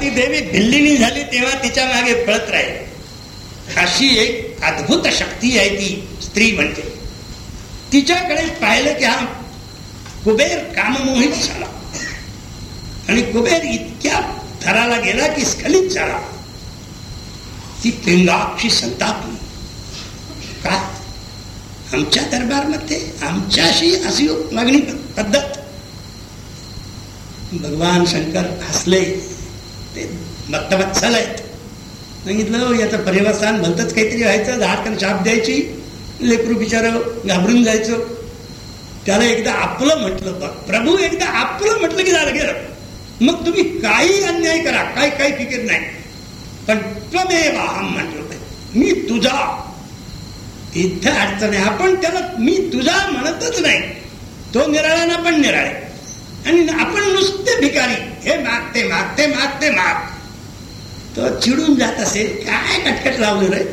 ती देवी भिल्लिनी झाली तेव्हा तिच्यामागे पळत राहील. अशी एक अद्भुत शक्ती आहे ती स्त्री म्हणते तिच्याकडे पाहिलं की हा कुबेर काममोहित झाला. आणि कुबेर इतक्या थराला गेला की स्खलित झाला. ती पिंगाक्षी संतापली. का? आमच्या दरबारमध्ये आमच्याशी अशी मागणी पद्धत. भगवान शंकर हसले. ते भक्तवत्सल आहेत सांगितलं याचं प्रेमस्थान भलतच काहीतरी व्हायचं झाडकन शाप द्यायची लेकरू बिचार घाबरून जायचं. त्याला एकदा आपलं म्हटलं प्रभू एकदा आपलं म्हटलं की झालं गेलं. मग तुम्ही काही अन्याय करा काही काही फिकीर नाही. पण त्वमेव अहम म्हटलं मी तुझा. इथं अडचण आहे. आपण त्याला मी तुझा म्हणतच नाही. तो निराळा ना पण निराळे. आणि आपण नुसते भिकारी. हे मागते मागते मागते माग. तो चिडून जात असेल काय कटकट लावलं रे?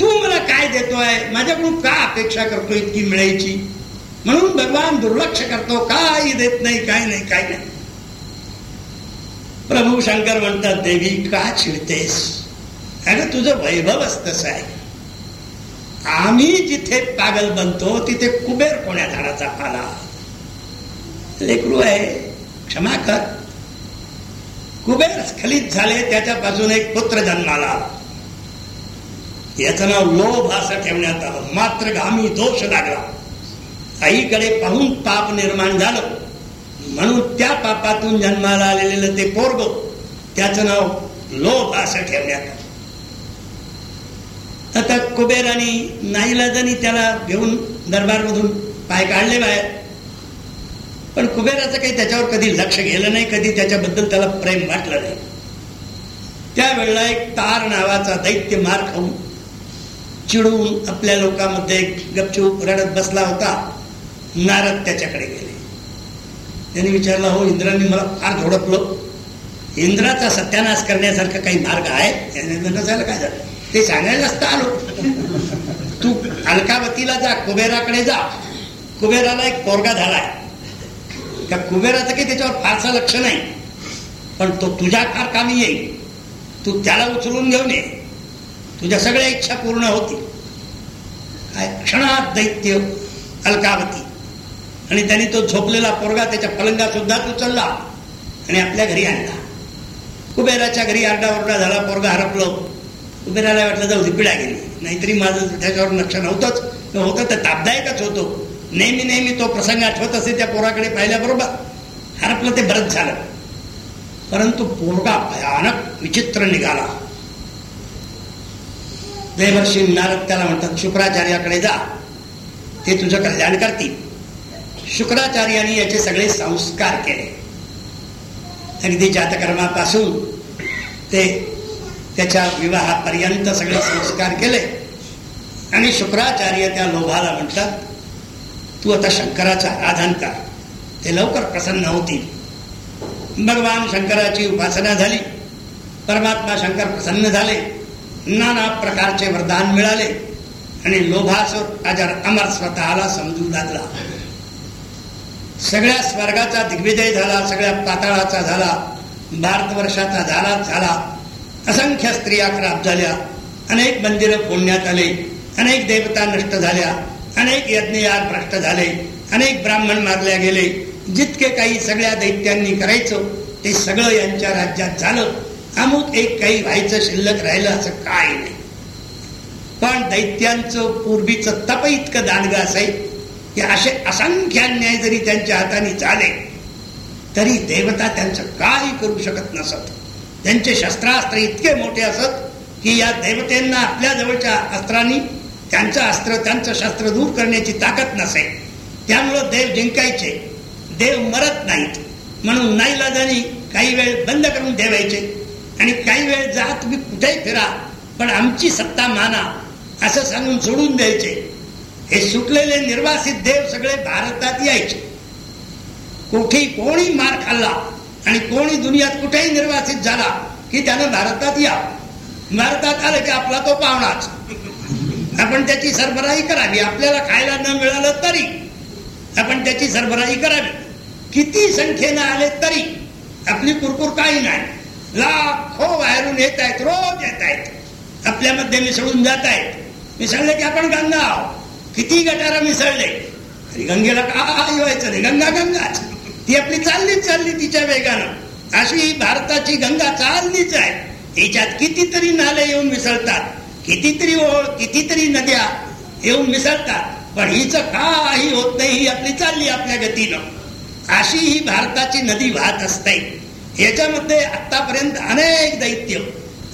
तू मला काय देतोय? माझ्याकडून का अपेक्षा करतो इतकी मिळायची? म्हणून भगवान दुर्लक्ष करतो काही देत नाही काय नाही काय नाही. प्रभू शंकर म्हणतात देवी का चिडतेस? अगं तुझं वैभव तसं आहे. आम्ही जिथे पागल बनतो तिथे कुबेर कोण्या झाडाचा पाला. लेकरू आहे. क्षमा कर. कुबेर स्खलित झाले त्याच्यापासून एक पुत्र जन्माला. याचं नाव लोभ असं ठेवण्यात आलं. मात्र गामी दोष लागला आईकडे पाहून पाप निर्माण झालं. म्हणून त्या पापातून जन्माला आलेलं ते पोरग त्याचं नाव लोभ असं ठेवण्यात आलं. आता कुबेराने नाईलाजानी त्याला घेऊन दरबारमधून पाय काढले बाहेर. पण कुबेराचं काही त्याच्यावर कधी लक्ष गेलं नाही कधी त्याच्याबद्दल त्याला प्रेम वाटलं नाही. त्यावेळेला एक तार नावाचा दैत्य मार खाऊन चिडून आपल्या लोकांमध्ये गपचूप रडत बसला होता. नारद त्याच्याकडे गेले. त्यांनी विचारला हो इंद्रांनी मला फार झोडपलं इंद्राचा सत्यानाश करण्यासारखा काही मार्ग आहे? नसायला काय झालं? ते सांगायला असतं आलो. तू अलकावतीला जा कुबेराकडे जा. कुबेराला एक पोरगा झालाय त्या कुबेराचं काही त्याच्यावर फारसं लक्ष नाही. पण तो तुझ्या फार कामी येईल. तू त्याला उचलून घेऊन ये. तुझ्या सगळ्या इच्छा पूर्ण होतील. काय क्षणात दैत्य अलकावती. आणि त्याने तो झोपलेला पोरगा त्याच्या पलंगा सुद्धा उचलला आणि आपल्या घरी आणला. कुबेराच्या घरी आरडाओरडा झाला पोरगा हरपलो. कुबेराला वाटलं जाऊ पिढा गेली. नाहीतरी माझं त्याच्यावर लक्ष नव्हतंच. होतं तर तापदायकच होतो. नेहमी नेहमी तो प्रसंग आठवत असे त्या पोराकडे पाहिल्याबरोबर हरपलं ते बरंच झालं. परंतु पोरगा भयानक विचित्र निघाला. देवर्षी नारद त्याला म्हणतात शुक्राचार्याकडे जा. ते तुझं कल्याण करतील. शुक्राचार्याने याचे सगळे संस्कार केले. अगदी जातकर्मापासून ते त्याच्या विवाहापर्यंत सगळे संस्कार केले. आणि शुक्राचार्य त्या लोभाला म्हणतात तू आता शंकराचं आराधन कर. ते लवकर प्रसन्न होतील. भगवान शंकराची उपासना झाली. परमात्मा शंकर प्रसन्न झाले. नाना प्रकारचे वरदान मिळाले. आणि लोभासुर अजर अमर स्वतःला समजू लागला. सगळ्या स्वर्गाचा दिग्विजय झाला सगळ्या पाताळाचा झाला भारतवर्षाचा झाला झाला. असंख्य स्त्रिया खराब झाल्या. अनेक मंदिरं फोडण्यात आले. अनेक देवता नष्ट झाल्या. अनेक यज्ञयाग भ्रष्ट झाले. अनेक ब्राह्मण मारल्या गेले. जितके काही सगळ्या दैत्यांनी करायचं ते सगळं यांच्या राज्यात झालं. अमुक एक काही व्हायचं शिल्लक राहिलं असं काय नाही. पण दैत्यांचं पूर्वीचं तप इतकं दांडग असाय की असे असंख्य अन्याय जरी त्यांच्या हाताने झाले तरी देवता त्यांचं काही करू शकत नसत. त्यांचे शस्त्रास्त्र इतके मोठे असत की या देवतेंना आपल्या जवळच्या अस्त्रांनी त्यांचं अस्त्र त्यांचं शस्त्र दूर करण्याची ताकद नसे. त्यामुळं देव जिंकायचे. देव मरत नाहीत. म्हणून नाईलाजानी काही वेळ बंद करून ठेवायचे. आणि काही वेळ जा तुम्ही कुठेही फिरा पण आमची सत्ता माना असं सांगून सोडून द्यायचे. हे सुटलेले निर्वासित देव सगळे भारतात यायचे. कुठेही कोणी मार खाल्ला आणि कोणी दुनियात कुठेही निर्वासित झाला की त्यानं भारतात या. भारतात आलं की आपला तो पाहुणाच. आपण त्याची सरबराही करावी. आपल्याला खायला न मिळालं तरी आपण त्याची सरबराही करावी. किती संख्येनं आले तरी आपली कुरकुर काही नाही. लाखो बाहेरून येत आहेत रोज येत आहेत. आपल्यामध्ये मिसळून जात आहेत. मिसळले की आपण गंगा आहो किती गटारा मिसळले? गंगेला काय व्हायचं नाही. गंगा गंगाच. ती आपली चाललीच चालली तिच्या वेगानं. अशी भारताची गंगा चाललीच आहे. हिच्यात कितीतरी नाले येऊन मिसळतात. कितीतरी ओळ कितीतरी नद्या येऊन मिसळतात पण हिचं काही होत नाही ही आपली चालली आपल्या गतीनं. अशी ही भारताची नदी वाहत असते. याच्यामध्ये आतापर्यंत अनेक दैत्य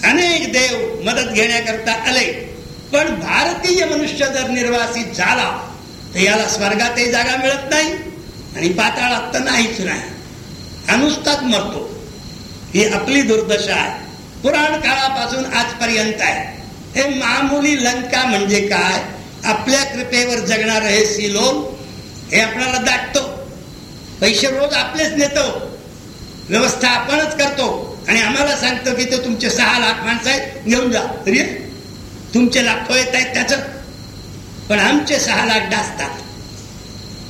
अनेक देव मदत घेण्याकरता आले. पण भारतीय मनुष्य जर निर्वासित झाला तर याला स्वर्गातही जागा मिळत नाही आणि पाताळात तर नाहीच नाही अनुस्तात मरतो. ही आपली दुर्दशा आहे. पुराण काळापासून आजपर्यंत आहे. हे मामुली लंका म्हणजे काय? आपल्या कृपेवर जगणार हे सिलोन हे आपल्याला दाटतो. पैसे रोज आपलेच नेतो. व्यवस्था आपणच करतो. आणि आम्हाला सांगतो की ते तुमचे सहा लाख माणसं आहेत घेऊन जा. तरी तुमचे लाखो येत आहेत त्याच. पण आमचे सहा लाख डासतात.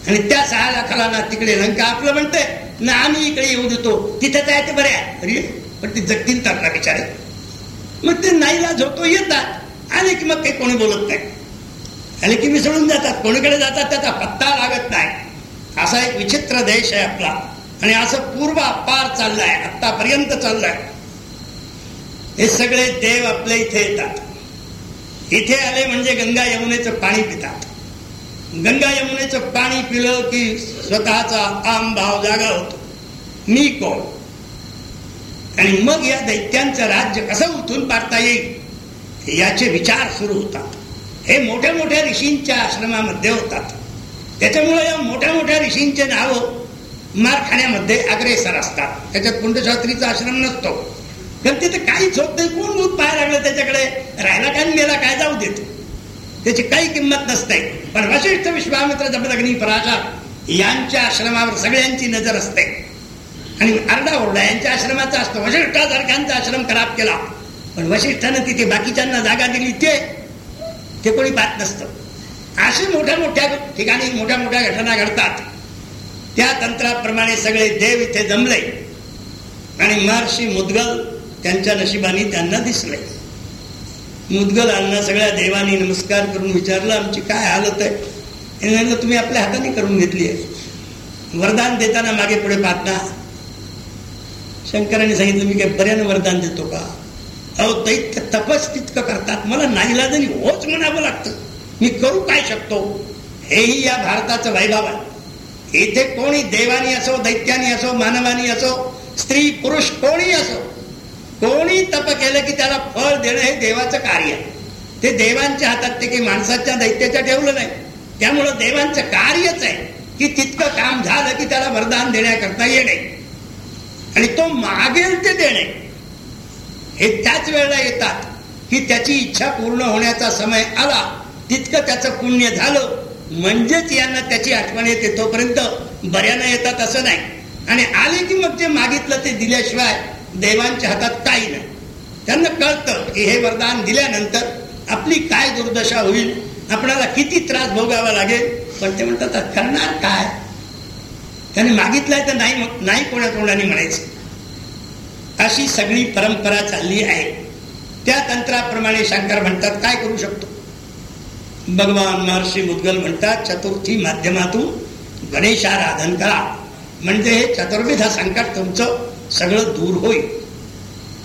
आणि त्या सहा लाखाला ना तिकडे लंका आपलं म्हणतंय. ना आम्ही इकडे येऊ देतो. तिथे जायचं बरे आहे. अरे पण ते जगतील तर ना बिचारे मग ते नाईला झोपतो येतात. आले की मग काही कोणी बोलत नाही. आले की मिसळून जातात. कोणीकडे जातात त्याचा पत्ता लागत नाही. असा एक विचित्र देश आहे आपला. आणि असं पूर्व पार चाललाय. आतापर्यंत चाललाय. हे सगळे देव आपल्या इथे येतात. इथे आले म्हणजे गंगा यमुनेचं पाणी पितात. गंगा यमुनेचं पाणी पिलं की स्वतःचा आम भाव जागा होतो. मी कोण? आणि मग या दैत्यांचं राज्य कसं उठून पाडता येईल? याचे विचार सुरू होतात. हे मोठ्या मोठ्या ऋषींच्या आश्रमामध्ये होतात. त्याच्यामुळे या मोठ्या मोठ्या ऋषींचे नावं मारखाण्यामध्ये अग्रेसर असतात. त्याच्यात कुंडशास्त्रीचा आश्रम नसतो. कारण तिथे काहीच होत नाही. कोण दूध पाहायला लागलं त्याच्याकडे? राहायला काय मेला काय? जाऊ देत. त्याची काही किंमत नसते. पण वशिष्ठ विश्वामित्र जबदग्नी पराशर यांच्या आश्रमावर सगळ्यांची नजर असते. आणि आरडा ओरडा यांच्या आश्रमाचा असतो. वशिष्ठासारख्यांचा आश्रम खराब केला. पण वशिष्ठानं तिथे बाकीच्यांना जागा दिली. ते ते कोणी पाहत नसतं. असे मोठ्या मोठ्या ठिकाणी मोठ्या मोठ्या घटना घडतात. त्या तंत्राप्रमाणे सगळे देव इथे जमले. आणि महर्षी मुदगल त्यांच्या नशिबाने त्यांना दिसले. मुदगल अण्णा सगळ्या देवानी नमस्कार करून विचारलं आमची काय हालत आहे? तुम्ही आपल्या हाताने करून घेतली आहे. वरदान देताना मागे पुढे पाहता शंकराने सांगितलं मी काही बऱ्यानं वरदान देतो का? अहो दैत्य तपस तितकं करतात. मला नाईलाजानी होच म्हणावं लागतं. मी करू काय शकतो? हेही या भारताचं वैभव आहे. इथे कोणी देवानी असो दैत्यानी असो मानवानी असो स्त्री पुरुष कोणी असो कोणी तप केलं की त्याला फळ देणं हे देवाचं कार्य ते देवांच्या हातात ते काही माणसाच्या दैत्याच्या ठेवलं नाही. त्यामुळं देवांचं कार्यच आहे की तितकं काम झालं की त्याला वरदान देण्याकरता येणे. आणि तो मागेल ते देणे. हे त्याच वेळेला येतात की त्याची इच्छा पूर्ण होण्याचा समय आला. तितकं त्याचं पुण्य झालं. म्हणजेच यांना त्याची आठवण येते तोपर्यंत बऱ्यानं येतात असं नाही. आणि आले की मग जे मागितलं ते दिल्याशिवाय देवांच्या हातात काही नाही. त्यांना कळतं की हे वरदान दिल्यानंतर आपली काय दुर्दशा होईल? आपणाला किती त्रास भोगावा लागेल? पण ते म्हणतात करणार काय? त्याने मागितलाय तर नाही नाही कोणा तोंडाने म्हणायचं. अशी सगळी परंपरा चालली आहे. त्या तंत्राप्रमाणे शंकर म्हणतात काय करू शकतो? भगवान महर्षी मुद्गल म्हणतात चतुर्थी माध्यमातून गणेशाराधन करा. म्हणजे हे चतुर्विध संकट तुमचं सगळं दूर होईल.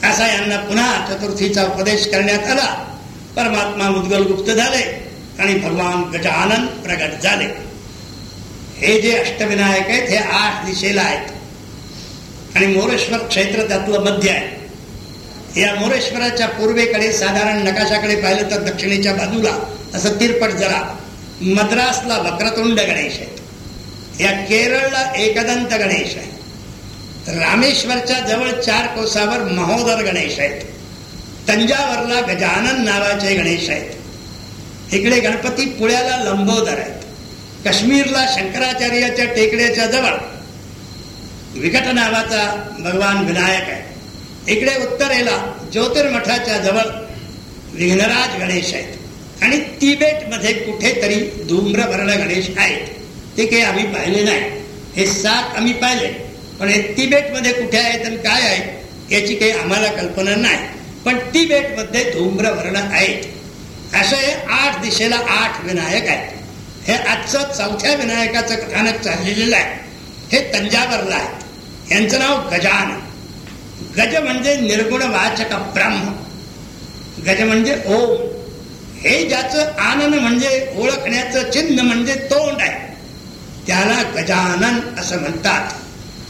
असा यांना पुन्हा चतुर्थीचा उपदेश करण्यात आला. परमात्मा मुद्गल गुप्त झाले आणि भगवान गजानन प्रगट झाले. हे जे अष्टविनायक आहेत हे आठ दिशेला आहेत. आणि मोरेश्वर क्षेत्र त्यातलं मध्य आहे. या मोरेश्वराच्या पूर्वेकडे साधारण नकाशाकडे पाहिलं तर दक्षिणेच्या बाजूला असं तिरपट जरा मद्रासला वक्रतुंड गणेश आहे. या केरळला एकदंत गणेश आहे. रामेश्वरच्या जवळ चार कोसावर महोदर गणेश आहेत. तंजावरला गजानन नावाचे गणेश आहेत. इकडे गणपती पुण्याला लंबोदर आहेत. काश्मीरला शंकराचार्याच्या टेकड्याच्या जवळ विकट नावाचा भगवान विनायक आहे. इकडे उत्तरेला ज्योतिर्मठाच्या जवळ विघ्नराज गणेश आहेत. आणि तिबेटमध्ये कुठेतरी धूम्रवर्ण गणेश आहेत. ते काही आम्ही पाहिले नाही. हे सात आम्ही पाहिले. पण हे तिबेटमध्ये कुठे आहेत आणि काय आहे याची काही आम्हाला कल्पना नाही. पण तिबेटमध्ये मध्ये धूम्रवर्ण आहेत. असे आठ दिशेला आठ विनायक आहेत. हे आजचं चौथ्या विनायकाचं कथानक चाललेलं आहे. हे तंजावरला आहे. यांचं नाव गजान गज म्हणजे निर्गुण वाचक ब्रह्म. गज म्हणजे ओम. हे ज्याचं आनंद म्हणजे ओळखण्याचं चिन्ह म्हणजे तोंड आहे. त्याला गजानन असं म्हणतात.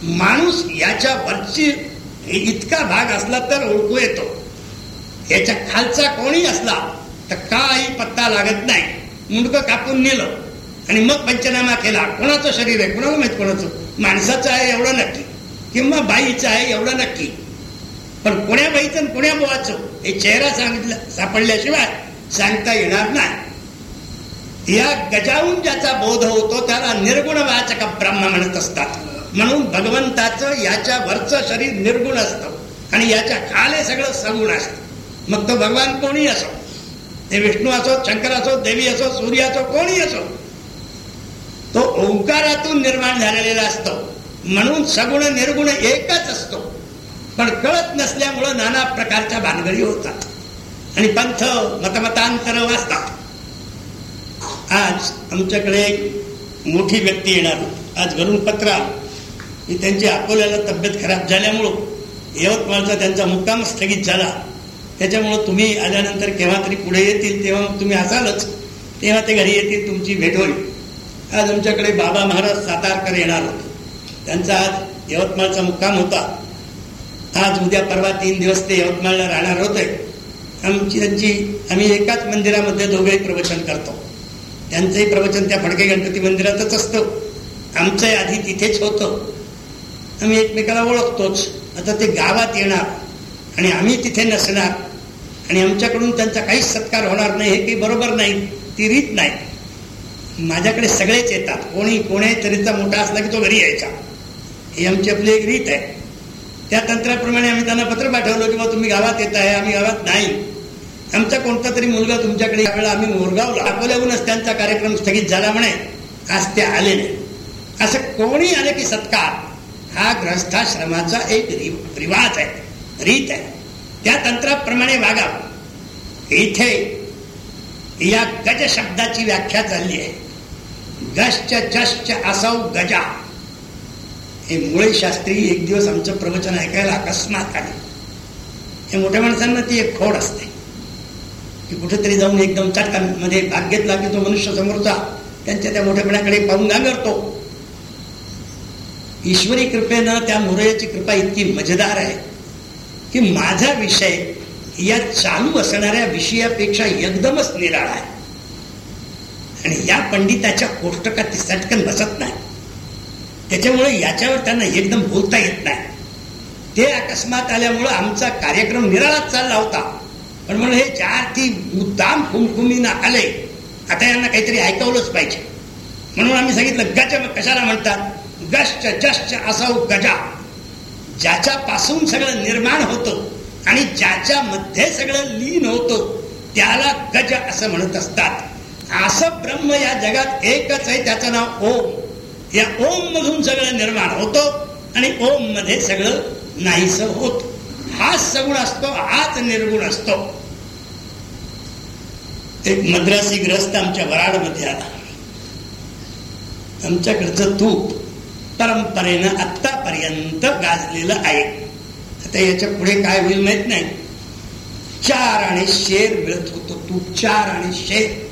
माणूस याच्या वरची इतका भाग असला तर ओळखू येतो. याच्या खालचा कोणी असला तर काही पत्ता लागत नाही. मुंडक कापून नेलं आणि मग पंचनामा केला. कोणाचं शरीर आहे? कोणाला माहीत कोणाचं? माणसाचं आहे एवढं नक्की. किंवा बाईचं आहे एवढं नक्की. पण कोण्या बाईचं कोण्या बोवाचं? हे चेहरा सांगितलं सापडल्याशिवाय सांगता येणार नाही. या गजावून ज्याचा बोध होतो त्याला निर्गुण वाचक ब्रह्म म्हणत असतात. म्हणून भगवंताचं याच्या वरचं शरीर निर्गुण असतं. आणि याच्या खाले सगळं सगुण असत. मग तो भगवान कोणी असो? ते विष्णू असो शंकर असो देवी असो सूर्य असो कोणी असो तो ओंकारातून निर्माण झालेला असतो म्हणून सगुण निर्गुण एकच असतो पण कळत नसल्यामुळं नाना प्रकारच्या भानगडी होतात आणि पंथ मतमतांतर वाचतात आज आमच्याकडे एक मोठी व्यक्ती येणार आज घरून पत्र की त्यांची अकोल्याला तब्येत खराब झाल्यामुळं यवतमाळचा त्यांचा मुक्काम स्थगित झाला त्याच्यामुळं तुम्ही आल्यानंतर केव्हा तरी पुढे येतील तेव्हा तुम्ही असालच. तेव्हा ते घरी येतील तुमची भेट होईल. आज आमच्याकडे बाबा महाराज सातारकर येणार होते. त्यांचा आज यवतमाळचा मुक्काम होता. आज उद्या परवा तीन दिवस ते यवतमाळला राहणार होते. आमची त्यांची आम्ही एकाच मंदिरामध्ये दोघेही प्रवचन करतो. त्यांचंही प्रवचन त्या फडके गणपती मंदिरातच असतं. आमचंही आधी तिथेच होतं. आम्ही एकमेकाला ओळखतोच. आता ते गावात येणार आणि आम्ही तिथे नसणार. आणि आमच्याकडून त्यांचा काहीच सत्कार होणार नाही हे काही बरोबर नाही ती रीत नाही. माझ्याकडे सगळेच येतात. कोणी कोणी तरीचा मोठा असला की तो घरी यायचा. ही आमची आपली एक रीत आहे. त्या तंत्राप्रमाणे आम्ही त्यांना पत्र पाठवलं की बा तुम्ही गावात येत आहे आम्ही गावात नाही. आमचा कोणता तरी मुलगा तुमच्याकडे यावेळेला आम्ही मोरगावला अकोल्याहूनच त्यांचा कार्यक्रम स्थगित झाला म्हणे. आज ते आले नाही. असं कोणी आले की सत्कार? हा ग्रस्थाश्रमाचा एक रिवाज आहे रीत आहे. त्या तंत्राप्रमाणे वागावं इथे या गज शब्दाची व्याख्या चालली आहे. गश्च जश्च असौ गजा. हे मुळे शास्त्री एक दिवस आमचं प्रवचन ऐकायला अकस्मात आले. हे मोठ्या माणसांना ती एक खोड असते. की कुठेतरी जाऊन एकदम चटकनमध्ये भाग घेतला की तो मनुष्य समोरचा त्यांच्या त्या मोठ्यापणाकडे पाहून गांगरतो. ईश्वरी कृपेनं त्या मोरयाची कृपा इतकी मजेदार आहे. की माझा विषय या चालू असणाऱ्या विषयापेक्षा एकदमच निराळा आहे. आणि या पंडिताच्या कोष्टकात ती सटकन बसत नाही. त्याच्यामुळे याच्यावर त्यांना एकदम बोलता येत नाही. ते अकस्मात आल्यामुळं आमचा कार्यक्रम निराळाच चालला होता. पण म्हणून हे चार ती मुद्दाम कुमकुमीनं आले. आता यांना काहीतरी ऐकवलंच पाहिजे. म्हणून आम्ही सांगितलं गज कशाला म्हणतात? गश्च जश्च असाऊ गजा. ज्याच्यापासून सगळं निर्माण होतं आणि ज्याच्या मध्ये सगळं लीन होतं त्याला गज असं म्हणत असतात. असं ब्रह्म या जगात एकच आहे त्याचं नाव ओम. या ओम मधून सगळं निर्माण होतं आणि ओममध्ये सगळं नाहीस होत. हाच सगुण असतो हाच निर्गुण असतो. एक मद्रासी ग्रस्त आमच्या वराडमध्ये आला. आमच्याकडचं तूप परंपरेनं आतापर्यंत गाजलेलं आहे. आता याच्यापुढे काय होईल माहीत नाही. चार आणि शेर मिळत होतो. तू चार आणि शेर.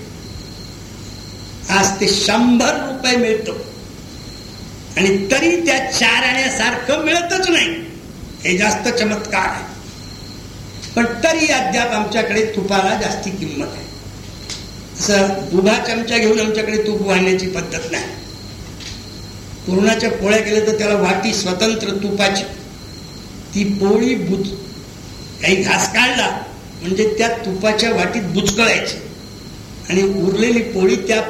आज ते शंभर रुपये मिळतो. आणि तरी त्या चार आणण्यासारखं मिळतच नाही. हे जास्त चमत्कार आहे. पण तरी अद्याप आमच्याकडे तुपाला जास्ती किंमत आहे. असं दुधा चमचा घेऊन आमच्याकडे तूप वाढण्याची पद्धत नाही. पुरणाच्या पोळ्या केल्या तर त्याला वाटी स्वतंत्र तुपाची. ती पोळी बुच काही घास काढला म्हणजे त्या तुपाच्या वाटीत बुचकळायची. आणि उरलेली पोळी त्या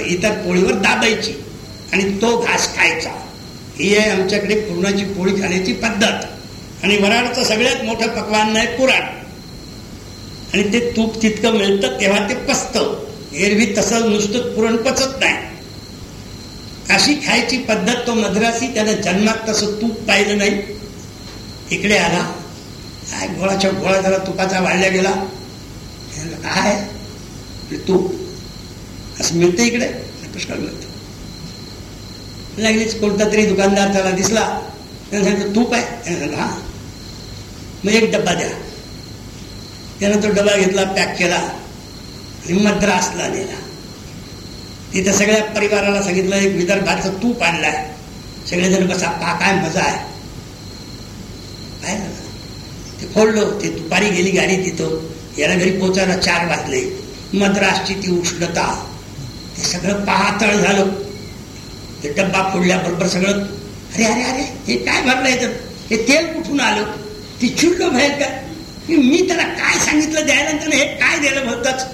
इतर पोळीवर दाबायची. आणि तो घास खायचा. ही आहे आमच्याकडे पुरणाची पोळी खाण्याची पद्धत. आणि वराडचं सगळ्यात मोठं पकवान नाही पुराण. आणि ते तूप तितकं मिळतं तेव्हा ते पचतं. एरवी तसं नुसतं पुरण पचत नाही. अशी खायची पद्धत तो मद्रासी त्याला जन्मात तसं तूप पाहिलं नाही. इकडे आला. काय गोळाच्या गोळा झाला तुपाचा वाढल्या गेला. काय? तूप. असं मिळतं इकडे? पुष्कळ मिळतं. लागलीच कोणता तरी दुकानदार त्याला दिसला. त्यानं सांगितलं तूप आहे. हा. मग एक डब्बा द्या. त्यानं तो डबा घेतला पॅक केला आणि मद्रासला नेला. तिथे सगळ्या परिवाराला सांगितलं एक विदर्भाचं तूप आणलाय सगळेजण बसा पा काय मजा आहे. पाहिलं ते फोडलो ते दुपारी गेली गाडी तिथं. याला घरी पोचायला चार वाजले. मद्रासची ती उष्णता. ते सगळं पातळ झालं. ते डब्बा फोडल्याबरोबर सगळं अरे अरे अरे हे काय भरलं तर हे तेल कुठून आलं? ती चिडलो भयंकर. की मी त्याला काय सांगितलं द्यायला हे काय दिलं म्हणतच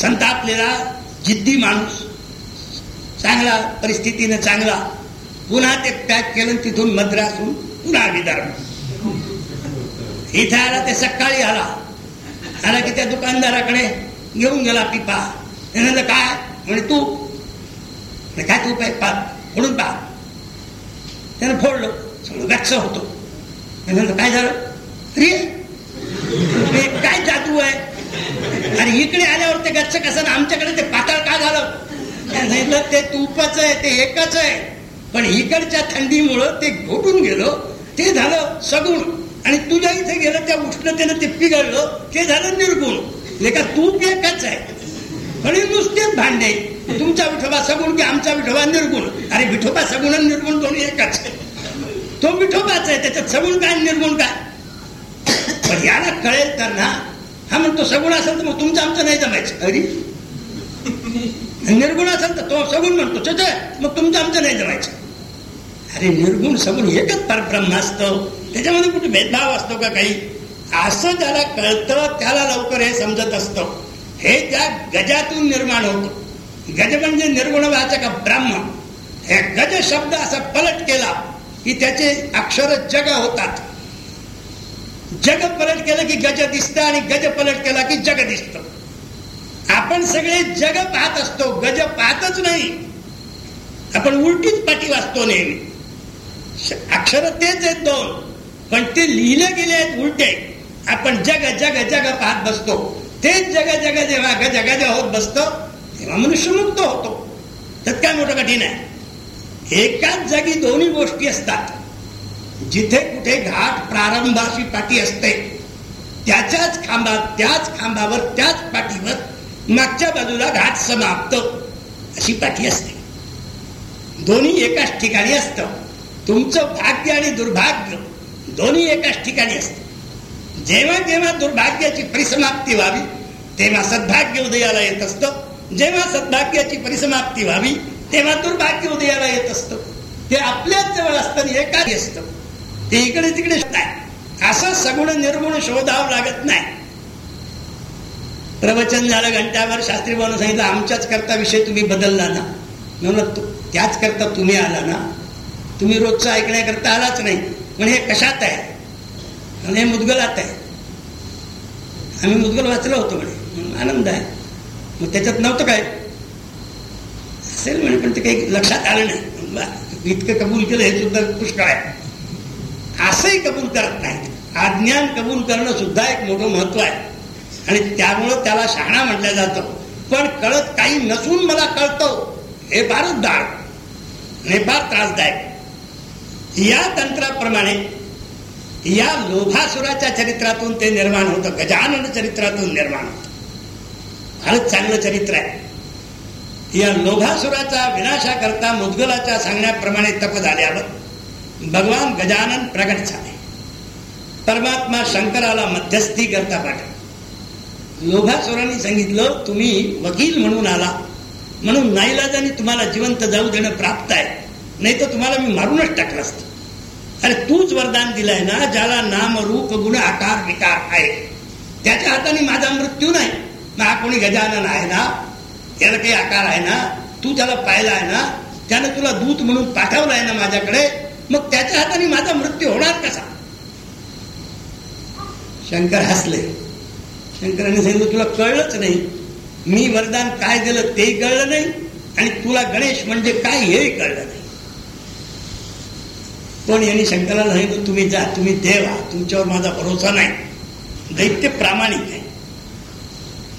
संतापलेला जिद्दी माणूस. चांगला परिस्थितीनं चांगला. पुन्हा ते पॅक केलं तिथून मद्रासून पुन्हा विदर्भ इथे आला ते सकाळी आला. आला की त्या दुकानदाराकडे घेऊन गेला पिपा. त्यानंतर काय? म्हणे तू. काय तू काय पा फोडून पा. त्यानं फोडलं. सगळं गच्च होतो. त्यानंतर काय झालं? अरे काय जादू आहे? अरे इकडे आल्यावर ते गच्च कसं आमच्याकडे ते पातळ का झालं? सांगितलं ते तुपाच आहे ते एकच आहे. पण इकडच्या थंडीमुळं ते घोटून गेलो ते झालं सगुण. आणि तुझ्या इथे गेलं त्या उष्णतेनं ते पिघळलं ते झालं निर्गुण. लेखा तूप एकच आहे. पण नुसतेच भांडे. तुमचा विठोबा सगुण की आमचा विठोबा निर्गुण. अरे विठोबा सगुण आणि निर्गुण दोन्ही एकच आहे. तो विठोबाच आहे त्याच्यात सगुण काय निर्गुण काय? पण याला कळेल तर ना. हा म्हणतो सगुण असेल तर मग तुमचं आमचं नाही जमायचं. अरे निर्गुण असेल तर तो सगुण म्हणतो चच मग तुमचं आमचं नाही जमायचं. अरे निर्गुण सगुण एकच परब्रह्म असतं. त्याच्यामध्ये कुठे भेदभाव असतो का काही? असं ज्याला कळतं त्याला लवकर हे समजत असतं. हे त्या गजातून निर्माण होतं. गज म्हणजे निर्गुण वाचक ब्राह्मण हे गज शब्द असा पलट केला की त्याचे अक्षर जग होतात. जग पलट केलं की गज दिसतं आणि गज पलट केला की जग दिसतं. आपण सगळे जग पाहत असतो गज पाहतच नाही. आपण उलटीच पाठी वाचतो नेहमी. अक्षर तेच आहेत दोन पण ते लिहिले गेले आहेत उलटे. आपण जग जग जग पाहत बसतो. तेच जग जग जेव्हा गज गज होत बसतो तेव्हा मनुष्य मुक्त होतो. त्यात काय मोठं कठीण आहे? एकाच जागी दोन्ही गोष्टी असतात. जिथे कुठे घाट प्रारंभाशी पाठी असते त्याच्याच खांबात त्याच खांबावर त्याच पाठीवर मागच्या बाजूला घाट समाप्त. अशी पाठी असते. दोन्ही एकाच ठिकाणी असत. तुमचं भाग्य आणि दुर्भाग्य दोन्ही एकाच ठिकाणी असत. जेव्हा जेव्हा दुर्भाग्याची परिसमाप्ती व्हावी तेव्हा सद्भाग्य उदयाला येत असतं. जेव्हा सद्भाग्याची परिसमाप्ती व्हावी तेव्हा दुर्भाग्य उदयाला येत असतं. ते आपल्याच जवळ असतं एकाच असतं. ते इकडे तिकडे असं सगुण निर्गुण शोधावं लागत नाही. प्रवचन झालं घंट्यावर शास्त्री म्हणून सांगितलं आमच्याच करता विषय तुम्ही बदलला ना. म्हणून त्याच करता तुम्ही आला ना. तुम्ही रोजचं ऐकण्याकरता आलाच नाही. म्हणजे हे कशात आहे? आणि हे मुदगलात आहे. आम्ही मुदगल वाचलं होतो म्हणे. आनंद आहे. मग त्याच्यात नव्हतं काय? असेल म्हणे पण ते काही लक्षात आलं नाही. इतकं कबूल केलं हे सुद्धा पुष्कळ आहे. असंही कबूल करत नाही अज्ञान कबूल करणं सुद्धा एक मोठं महत्त्व आहे. आणि त्यामुळं त्याला शहाणा म्हटलं जातं. पण कळत काही नसून मला कळतं हे फारच दाळ हे फार त्रासदायक. या तंत्राप्रमाणे या लोभासुराच्या चरित्रातून ते निर्माण होतं गजानन चरित्रातून निर्माण होत. फारच चांगलं चरित्र आहे. या लोभासुराचा विनाशाकरता मुदगलाच्या सांगण्याप्रमाणे तप झाल्यावर भगवान गजानन प्रगट झाले. परमात्मा शंकराला मध्यस्थी करता पाठव लोभासुरांनी सांगितलं तुम्ही वकील म्हणून आला. म्हणून नाईलाजाने तुम्हाला जिवंत जाऊ देणं प्राप्त आहे. नाही तर तुम्हाला मी मारूनच टाकलं असतं. अरे तूच वरदान दिलंय ना ज्याला नाम रूप गुण आकार विकार आहे. त्याच्या हाताने माझा मृत्यू नाही. ना कोणी गजानन आहे ना? त्याला काही आकार आहे ना? तू त्याला पाहिला आहे ना? त्यानं तुला दूत म्हणून पाठवलं आहे ना माझ्याकडे? मग त्याच्या हाताने माझा मृत्यू होणार कसा? शंकर हसले. शंकराने सांगितलं तुला कळलंच नाही. मी वरदान काय दिलं तेही कळलं नाही आणि तुला गणेश म्हणजे काय हेही कळलं नाही. पण यांनी शंकराला सांगितलं तुम्ही जा तुम्ही देव तुमच्यावर माझा भरोसा नाही. दैत्य प्रामाणिक आहे.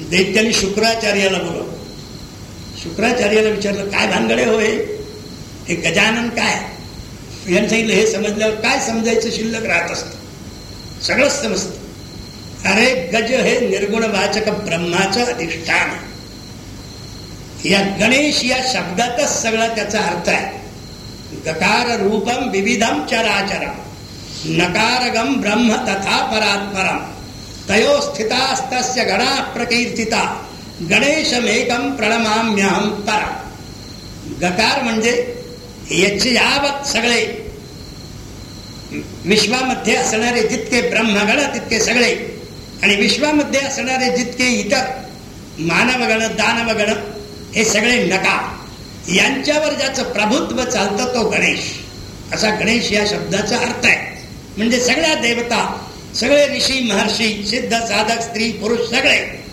दैत्याने शुक्राचार्याला बोलवलं. शुक्राचार्याला विचारलं काय भानगडे होय हे गजानन काय? यांनी सांगितलं हे समजल्यावर काय समजायचं? शिल्लक राहत असत. सगळंच समजतं. अरे गज हे निर्गुण वाचक ब्रह्माचं अधिष्ठान। या गणेश या शब्दातच सगळा त्याचा अर्थ आहे. गकार रूपम विविधम चराचरम, नकारगम ब्रह्म तथा परात्परम तयो स्थितास्तस्य गणा प्रकीर्तिता गणेशमेकम प्रणमाम्यहम पर गकार म्हणजे यावत सगळे, विश्वामध्ये असणारे जितके ब्रह्मगण, तितके सगळे आणि विश्वामध्ये असणारे जितके इतर मानवगण दानवगण हे सगळे नका यांच्यावर ज्याचं प्रभुत्व चालतं तो गणेश. असा गणेश या शब्दाचा अर्थ आहे. म्हणजे सगळ्या देवता सगळे ऋषी महर्षी सिद्ध साधक स्त्री पुरुष सगळे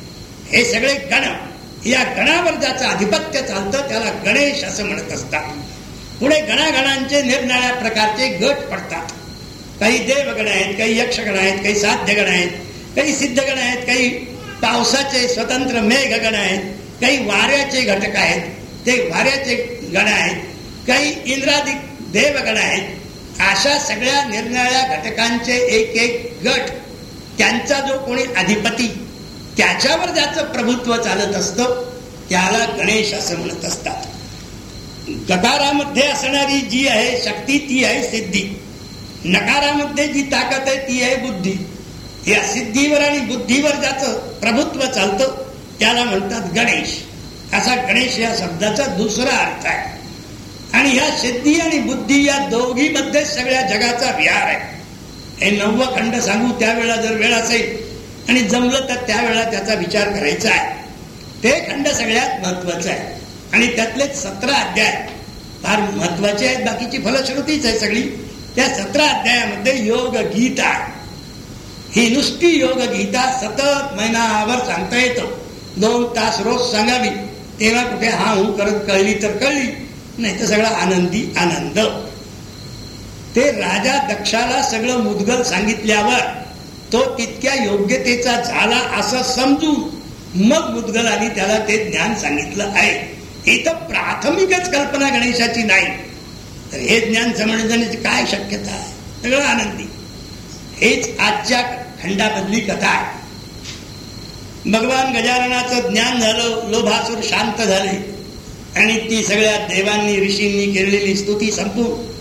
हे सगळे गण या गणावर ज्याचं आधिपत्य चालतं त्याला गणेश असं म्हणत असतात. पुढे गणागणांचे निरनिळ्या प्रकारचे गट पडतात. काही देवगण आहेत काही यक्षगण आहेत काही साध्यगण आहेत. काही सिद्धगण आहेत काही पावसाचे स्वतंत्र मेघगण आहेत काही वाऱ्याचे घटक आहेत ते वाऱ्याचे गण आहेत काही इंद्राधिक देवगण आहेत. अशा सगळ्या निरनिळ्या घटकांचे एक एक गट त्यांचा जो कोणी अधिपती त्याच्यावर ज्याचं प्रभुत्व चालत असतं त्याला गणेश असं म्हणत असतात. गकारामध्ये असणारी जी आहे शक्ती ती आहे सिद्धी. नकारामध्ये जी ताकद आहे ती आहे बुद्धी. या सिद्धीवर आणि बुद्धीवर ज्याचं प्रभुत्व चालतं त्याला म्हणतात गणेश. असा गणेश या शब्दाचा दुसरा अर्थ आहे. आणि ह्या सिद्धी आणि बुद्धी या दोघी मध्ये सगळ्या जगाचा विहार आहे. हे नववं खंड सांगू त्यावेळेला जर वेळ असेल आणि जमलं तर त्यावेळा त्याचा विचार करायचा आहे. ते खंड सगळ्यात महत्वाचं आहे. आणि त्यातलेच सतरा अध्याय फार महत्त्वाचे आहेत बाकीची फलश्रुतीच आहे सगळी. त्या सतरा अध्यायामध्ये योग गीता ही नुसती योग गीता सतत महिनाभर सांगता येतो. दोन तास रोज सांगावी. तेव्हा कुठे हा हू करत कळली तर कळली. नाही तर सगळा आनंदी आनंद. ते राजा दक्षाला सगळं मुदगल सांगितल्यावर तो तितक्या योग्यतेचा झाला असं समजून मग मुदगलाने त्याला ते ज्ञान सांगितलं आहे. इथं प्राथमिकच कल्पना गणेशाची नाही. तर हे ज्ञान समजण्याची काय शक्यता आहे? सगळं आनंदी. हेच आजच्या खंडामधली कथा आहे. भगवान गजाननाचं ज्ञान झालं लोभासूर शांत झाले. आणि ती सगळ्या देवांनी ऋषींनी केलेली स्तुती संपून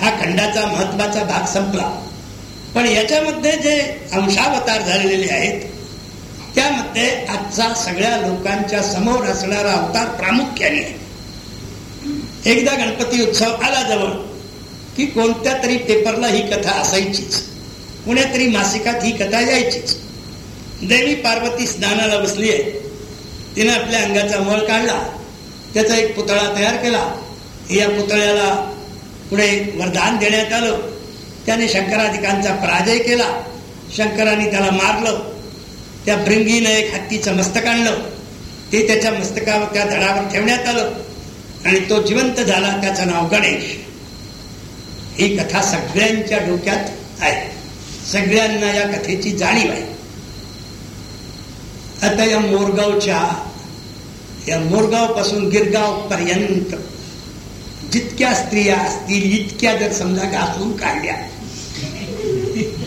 हा खंडाचा महत्त्वाचा भाग संपला. पण याच्यामध्ये जे अंशावतार झालेले आहेत त्यामध्ये आजचा सगळ्या लोकांच्या समोर असणारा अवतार प्रामुख्याने आहे. एकदा गणपती उत्सव आला जवळ की कोणत्या तरी पेपरला ही कथा असायचीच. कुणातरी मासिकात ही कथा यायचीच. देवी पार्वती स्नानाला बसली आहे. तिनं आपल्या अंगाचा मळ काढला. त्याचा एक पुतळा तयार केला. या पुतळ्याला पुढे वरदान देण्यात आलं. त्याने शंकराधिकांचा पराजय केला. शंकराने त्याला मारलं. त्या भृंगीनं एक हत्तीचं मस्तक आणलं. ते त्याच्या मस्तकावर त्या धडावर ठेवण्यात आलं. आणि तो जिवंत झाला. त्याचं नाव गणेश. ही कथा सगळ्यांच्या डोक्यात आहे. सगळ्यांना या कथेची जाणीव आहे. आता या मोरगावच्या या मोरगावपासून गिरगाव पर्यंत जितक्या स्त्रिया असतील इतक्या जर समजा घासून काढल्या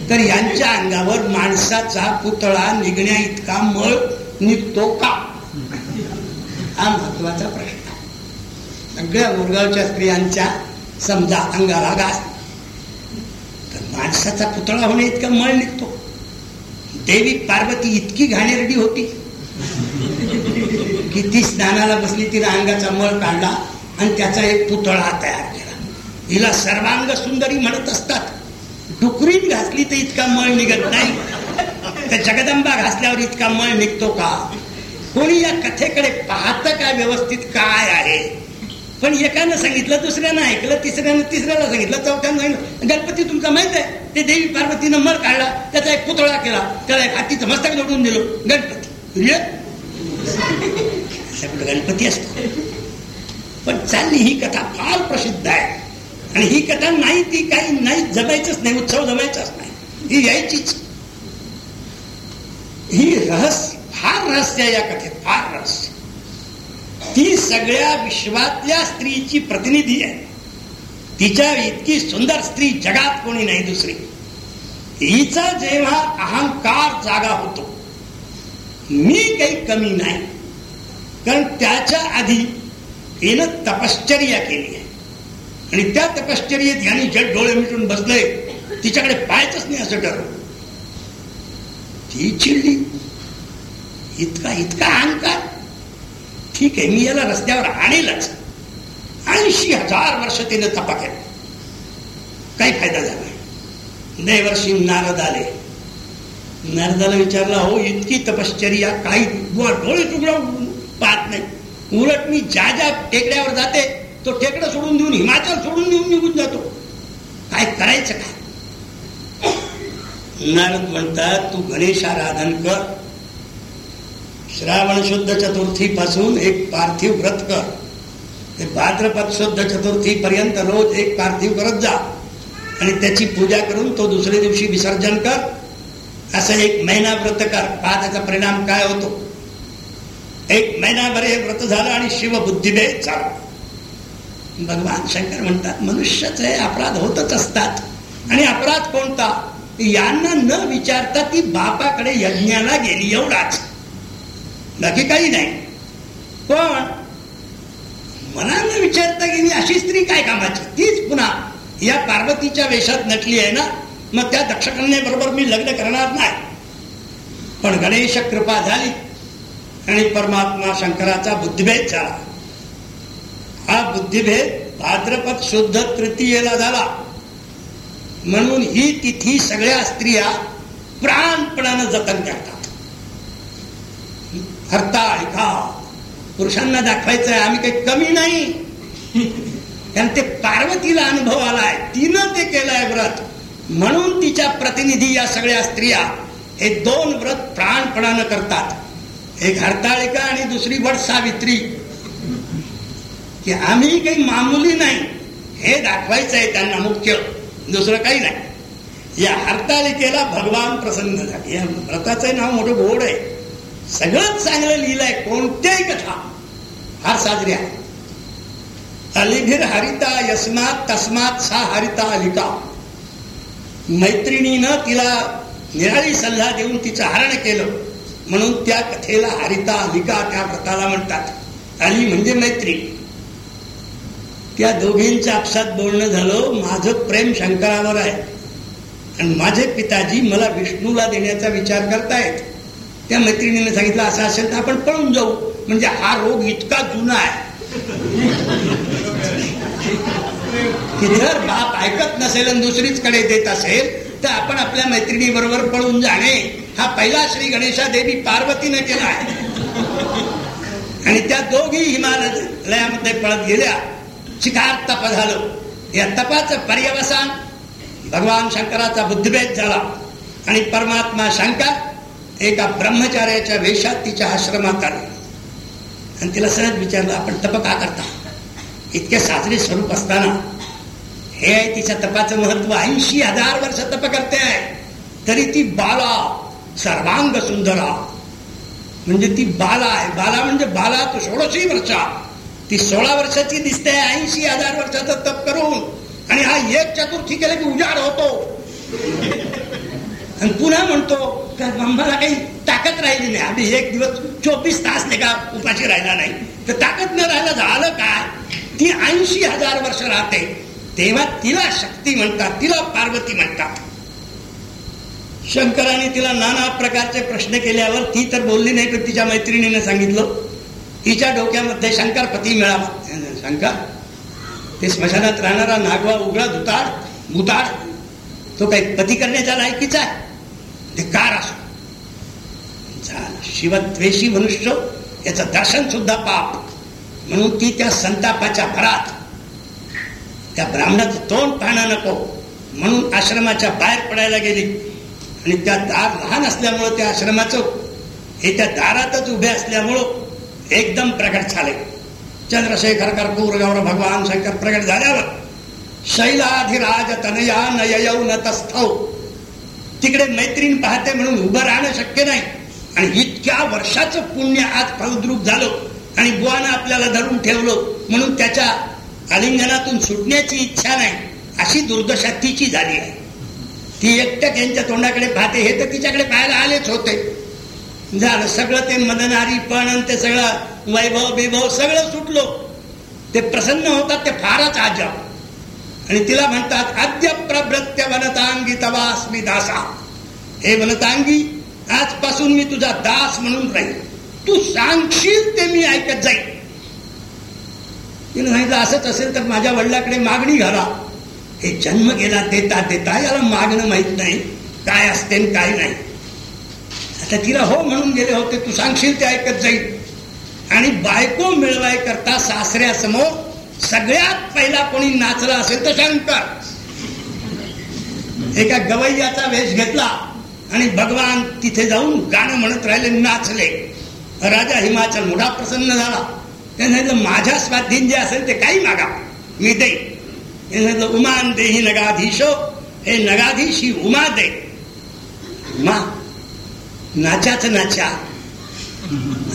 तर यांच्या अंगावर माणसाचा पुतळा निघण्या इतका मळ निघतो का? हा महत्त्वाचा प्रश्न सगळ्या मोरगावच्या स्त्रियांच्या समजा अंगाला घास माणसाचा पुतळा होणे इतका मळ निघतो. देवी पार्वती इतकी घाणेरडी होती. की ती स्नानाला बसली तिला अंगाचा मळ काढला आणि त्याचा एक पुतळा तयार केला. हिला सर्वांग सुंदरी म्हणत असतात. डुकरीत घासली तर इतका मळ निघत नाही. तर जगदंबा घासल्यावर इतका मळ निघतो का? कोणी या कथेकडे पाहत काय व्यवस्थित काय आहे? पण एकानं सांगितलं दुसऱ्यानं ऐकलं तिसऱ्यानं तिसऱ्याला सांगितलं चौथ्यानं सांगितलं. गणपती तुमचा माहीत आहे? ते देवी पार्वतीनं मळ काढला त्याचा एक पुतळा केला त्याला एक हातीचं मस्तक जोडून दिलो. गणपती. गणपती असतो. पण चालली ही कथा फार प्रसिद्ध आहे. आणि ही कथा नाही ती काही नाही जमायचंच नाही उत्सव जमायचाच नाही. ही यायचीच. ही रहस्य फार रहस्य आहे या कथेत फार रहस्य. ती सगळ्या विश्वातल्या स्त्रीची प्रतिनिधी आहे. तिच्या इतकी सुंदर स्त्री जगात कोणी नाही दुसरी. हिचा जेव्हा अहंकार जागा होतो मी काही कमी नाही. कारण त्याच्या आधी हिनं तपश्चर्या केली आहे. आणि त्या तपश्चर्येत यांनी जड डोळे मिटून बसले तिच्याकडे पाहायचंच नाही असं ठरवलं ती चिडली. इतका इतका अहंकार. ठीक आहे मी याला रस्त्यावर आणेलच. ऐंशी हजार वर्ष तिने तपा केला. काही फायदा झाला नैवर्षी नारद आले. नारदाला विचारला हो इतकी तपश्चर्या काही डोळे तुकडा पाहत नाही. उलट मी ज्या ज्या टेकड्यावर जाते तो टेकडं सोडून देऊन हिमाचल सोडून देऊन निघून जातो. काय करायचं काय? नारद म्हणतात तू गणेश आराधन कर. श्रावण शुद्ध चतुर्थी पासून एक पार्थिव व्रत कर. ते भाद्रपद शुद्ध चतुर्थी पर्यंत रोज एक पार्थिव करत जा. आणि त्याची पूजा करून तो दुसऱ्या दिवशी विसर्जन कर. असं एक महिना व्रत कर. पहा त्याचा परिणाम काय होतो? एक महिनाभर हे व्रत झालं आणि शिव बुद्धीने झाला भगवान शंकर म्हणतात मनुष्यच अपराध होतच असतात. आणि अपराध कोणता? यांना न विचारता ती बापाकडे यज्ञाला गेली एवढाच. बाकी काही नाही. पण मनानं विचारता विचारता गेली अशी स्त्री काय कामाची? तीच पुन्हा. या पार्वतीच्या वेशात नटली आहे ना मग त्या दक्षकन्ये बरोबर मी लग्न करणार नाही. पण गणेश कृपा झाली आणि परमात्मा शंकराचा बुद्धिभेद झाला. हा बुद्धिभेद भाद्रपद शुद्ध तृतीयेला झाला. म्हणून ही तिथी सगळ्या स्त्रिया प्राणपणानं जतन करतात. हरताळिका पुरुषांना दाखवायचं आहे आम्ही काही कमी नाही. कारण ते पार्वतीला अनुभव आलाय तिनं ते केलंय व्रत. म्हणून तिच्या प्रतिनिधी या सगळ्या स्त्रिया हे दोन व्रत प्राणपणानं करतात. एक हरताळिका आणि दुसरी भट सावित्री. की आम्ही काही मामुली नाही हे दाखवायचं आहे त्यांना मुख्य. दुसरं काही नाही. या हरतालिकेला भगवान प्रसन्न झाले. या व्रताचं नाव मोठं गोड आहे. सगळंच चांगलं लिहिलंय कोणत्याही कथा. फार आहे. अलिभिर हरिता यस्मात तस्मात सा हरिता अलिका मैत्रिणीनं तिला निराळी सल्ला देऊन तिचं हरण केलं. म्हणून त्या कथेला हरिता अलिका त्या कथाला म्हणतात. अली म्हणजे मैत्री. त्या दोघींच्या आपसात बोलणं झालं माझं प्रेम शंकरावर आहे. आणि माझे पिताजी मला विष्णूला देण्याचा विचार करतायत. त्या मैत्रिणीने सांगितलं असं असेल तर आपण पळून जाऊ. म्हणजे हा रोग इतका जुना आहे. की जर बाप ऐकत नसेल आणि दुसरीच कडे देत असेल तर आपण आपल्या मैत्रिणी बरोबर पळून जाणे हा पहिला श्री गणेशा देवी पार्वतीने केला आहे. आणि त्या दोघी हिमालयामध्ये पळत गेल्या. शिकार तप झालं. या तपाचं पर्यवसान भगवान शंकराचा बुद्धिभेद झाला. आणि परमात्मा शंकर एका ब्रह्मचार्याच्या वेशात तिच्या आश्रमात आले. आणि तिला सहज विचारलं आपण तप का करता? इतके साजरे स्वरूप असताना हे आहे तिच्या तपाचं महत्त्व. ऐंशी हजार वर्ष तप करते आहे. तरी ती बाला सर्वांग सुंदरा. म्हणजे ती बाला आहे. बाला म्हणजे बाला तो षोडशी वर्षा. ती सोळा वर्षाची दिसते ऐंशी हजार वर्षाचा तप करून. आणि हा एक चतुर्थी केलं की उजाड होतो. आणि पुन्हा म्हणतो आम्हाला काही ताकद राहिली नाही. आम्ही एक दिवस चोवीस तास नाही का उपाशी राहिला नाही. तर ताकद न राहिला झालं काय? ती ऐंशी हजार वर्ष राहते. तेव्हा तिला शक्ती म्हणतात तिला पार्वती म्हणतात. शंकराने तिला नाना प्रकारचे प्रश्न केल्यावर ती तर बोलली नाही पण तिच्या मैत्रिणीने सांगितलं. तिच्या डोक्यामध्ये शंकरपती मिळावा शंकर ते स्मशानात राहणारा नागवा उघडा धुताड भूताड तो काही पती करण्याच्या लायकीचा आहे. ते कार असो. शिवद्वेषी मनुष्य याचं दर्शन सुद्धा पाप. म्हणून ती त्या संतापाच्या भरात त्या ब्राह्मणाचं तोंड पाहणं नको. म्हणून आश्रमाच्या बाहेर पडायला गेली. आणि त्या दार लहान असल्यामुळं त्या आश्रमाचं हे त्या दारातच उभे असल्यामुळं एकदम प्रकट झाले. चंद्रशेखर कर्पूर भगवान शंकर प्रकट झाल्यावर शैलाधिराज तनया नययौ न तस्थौ तिकडे मैत्रीण पाहते म्हणून उभं राहणं शक्य नाही. आणि इतक्या वर्षाचं पुण्य आज फलद्रूप झालं आणि बुवानं आपल्याला धरून ठेवलं म्हणून त्याच्या आलिंगनातून सुटण्याची इच्छा नाही अशी दुर्दशा तिची झाली आहे. ती एकटक यांच्या तोंडाकडे पाहते हे तर तिच्याकडे पाहायला आलेच होते. झालं सगळं ते मदनारी पण ते सगळं वैभव बिभव सगळं सुटलो. ते प्रसन्न होतात ते फारच आजाव. आणि तिला म्हणतात आद्य प्रभृत्य वनतांगी तवास्मी दासा. हे वनतांगी आजपासून मी तुझा दास म्हणून राहील तू सांगशील ते मी ऐकत जाईल तिने सांगितलं असंच असेल तर माझ्या वडिलाकडे मागणी घाला. हे जन्म गेला देता देता याला मागणं माहीत नाही. काय असते काय नाही. आता तिला हो म्हणून गेले होते तू सांगशील ते ऐकत जाईल आणि बायको मिळवाय करता सासऱ्यासमोर सगळ्यात पहिला कोणी नाचला असेल तर शंकर. एका गवैयाचा वेश घेतला आणि भगवान तिथे जाऊन गाणं म्हणत राहिले नाचले. राजा हिमाचल मोठा प्रसन्न झाला. त्याने माझ्या स्वाधीन जे असेल ते काही मागा मी देईन. उमान देही नगाधीशो हे नगाधीश ही उमा दे. उमा? नाचाच नाचा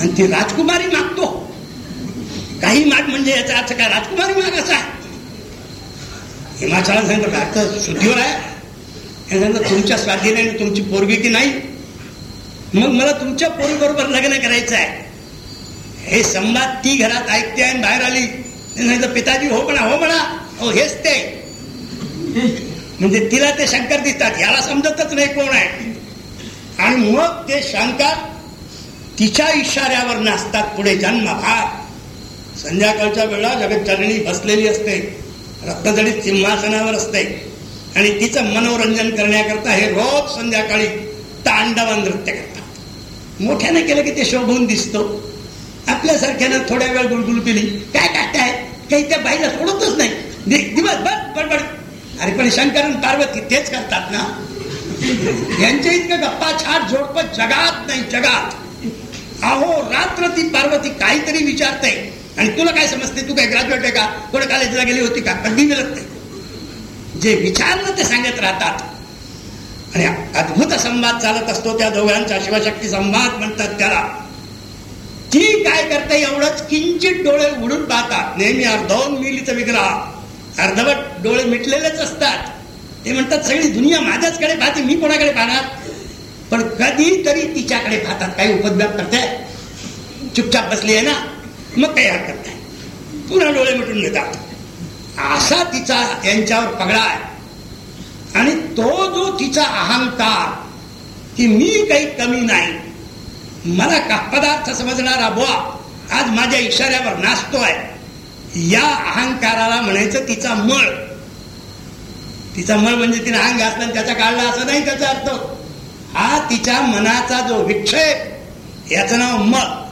आणि ती राजकुमारी मागतो. काही माग म्हणजे याचा अर्थ काय? राजकुमारी माग असा हिमाचळात सांगितलं अर्थ शुद्धीवर आहे? तुमच्या स्वाधीनाने तुमची पोरगी की नाही? मग मला तुमच्या पोरी बरोबर लग्न करायचं आहे. हे संवाद ती घरात ऐकते आणि बाहेर आली. पिताजी हो म्हणा हो म्हणा. हो हेच ते. म्हणजे तिला ते शंकर दिसतात. याला समजतच नाही कोण आहे. आणि मग ते शंकर तिच्या इशाऱ्यावर नाचतात पुढे जन्मभार. संध्याकाळच्या वेळा जगत बसलेली असते. रत्नजडीत सिंहासनावर असते. आणि तिचं मनोरंजन करण्याकरता हे रोज संध्याकाळी तांडव नृत्य करतात. मोठ्याने केलं की ते शोभून दिसतो. आपल्यासारख्यानं थोड्या वेळ गुलगुल केली. काय काय काही त्या बाईला सोडतच नाही. दिवस बडबड. अरे पण शंकर पार्वती तेच करतात ना? यांच्या इतकं गप्पा छाट झोडप जगात नाही जगात. अहो रात्र ती पार्वती काहीतरी विचारते. आणि तुला काय समजते? तू काय ग्रॅज्युएट आहे का? कोण कॉलेजला गेली होती का? कधी मिळत नाही. जे विचारलं ते सांगत राहतात. आणि अद्भुत संवाद चालत असतो त्या दोघांचा. शिवशक्ती संवाद म्हणतात त्याला. ती काय करते एवढंच किंचित डोळे उडून पाहतात. नेहमी अर्धवून मिलीचं विग्रह. अर्धवट डोळे मिटलेलेच असतात. ते म्हणतात सगळी दुनिया माझ्याचकडे पाहते. मी कोणाकडे पाहणार? पण कधीतरी तिच्याकडे पाहतात. काही उपद्व्याप करते. चुपचाप बसली आहे ना? मग काही हरकत नाही. पुन्हा डोळे मिटून घेतात असा तिचा यांच्यावर पगडा आहे. आणि तो जो तिचा अहंकार की मी काही कमी नाही. मला का पदार्थ समजणारा बुवा आज माझ्या इशाऱ्यावर नाचतोय. या अहंकाराला म्हणायचं तिचा मळ. तिचा मळ म्हणजे तिने अंग घातला त्याचा काढला असं नाही त्याचा अर्थ. हा तिच्या मनाचा जो विक्षेप याचं नाव मळ.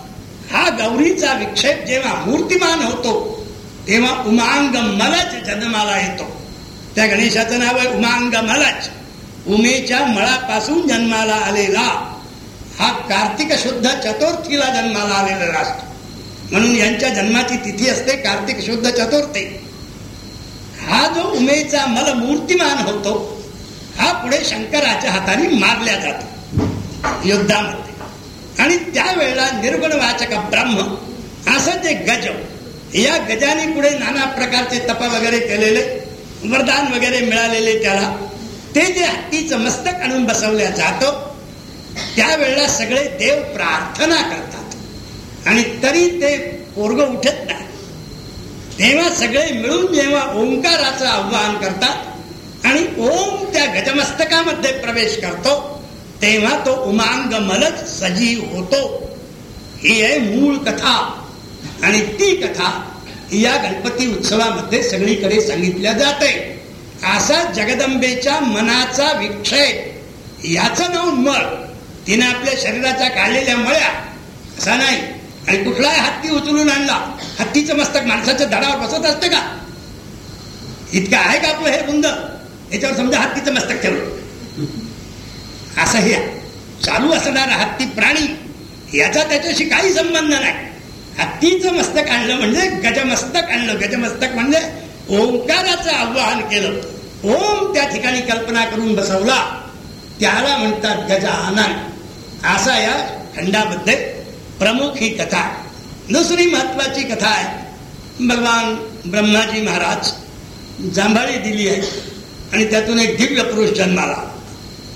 हा गौरीचा विक्षेप जेव्हा मूर्तिमान होतो तेव्हा उमांग मलच जन्माला येतो. त्या गणेशाचं नाव आहे उमांग मलच उमेच्या मळापासून जन्माला आलेला. हा कार्तिक शुद्ध चतुर्थीला जन्माला आलेला असतो म्हणून यांच्या जन्माची तिथी असते कार्तिक शुद्ध चतुर्थी. हा जो उमेचा मल मूर्तिमान होतो हा पुढे शंकराच्या हाताने मारल्या जातो. युद्धामध्ये. आणि त्यावेळेला निर्गुण वाचक ब्रह्म असं जे गज या गजाने पुढे नाना प्रकारचे तप वगैरे केलेले वरदान वगैरे मिळालेले त्याला ते जे हत्तीचं मस्तक आणून बसवल्या जातं त्यावेळेला सगळे देव प्रार्थना करतात. आणि तरी ते पोरग उठत नाही. तेव्हा सगळे मिळून जेव्हा ओंकाराचं आव्हान करतात आणि ओम त्या गजमस्तकामध्ये प्रवेश करतो तेव्हा तो उमांग मलच सजीव होतो. ही आहे मूळ कथा. आणि ती कथा या गणपती उत्सवामध्ये सगळीकडे सांगितल्या जाते. असा जगदंबेच्या मनाचा विक्षय याचं नाव मळ. तिने आपल्या शरीराच्या काढलेल्या मळ्या. असा नाही. आणि कुठलाही हत्ती उचलून आणला हत्तीचं मस्तक माणसाच्या धडावर बसत असते का? इतकं आहे का आपलं हे बुंद? याच्यावर समजा हत्तीचं मस्तक ठेवलं. असं हे चालू असणारा हत्ती प्राणी याचा त्याच्याशी काही संबंध नाही. हत्तीचं मस्तक आणलं म्हणजे गजमस्तक आणलं. गजमस्तक म्हणजे ओंकाराचं आव्हान केलं. ओम त्या ठिकाणी कल्पना करून बसवला. त्याला म्हणतात गजानन. असा या खंडामध्ये प्रमुख ही कथा. दुसरी महत्वाची कथा आहे. भगवान ब्रह्माजी महाराज जांभाळी दिली आहे. आणि त्यातून एक दिव्य पुरुष जन्माला.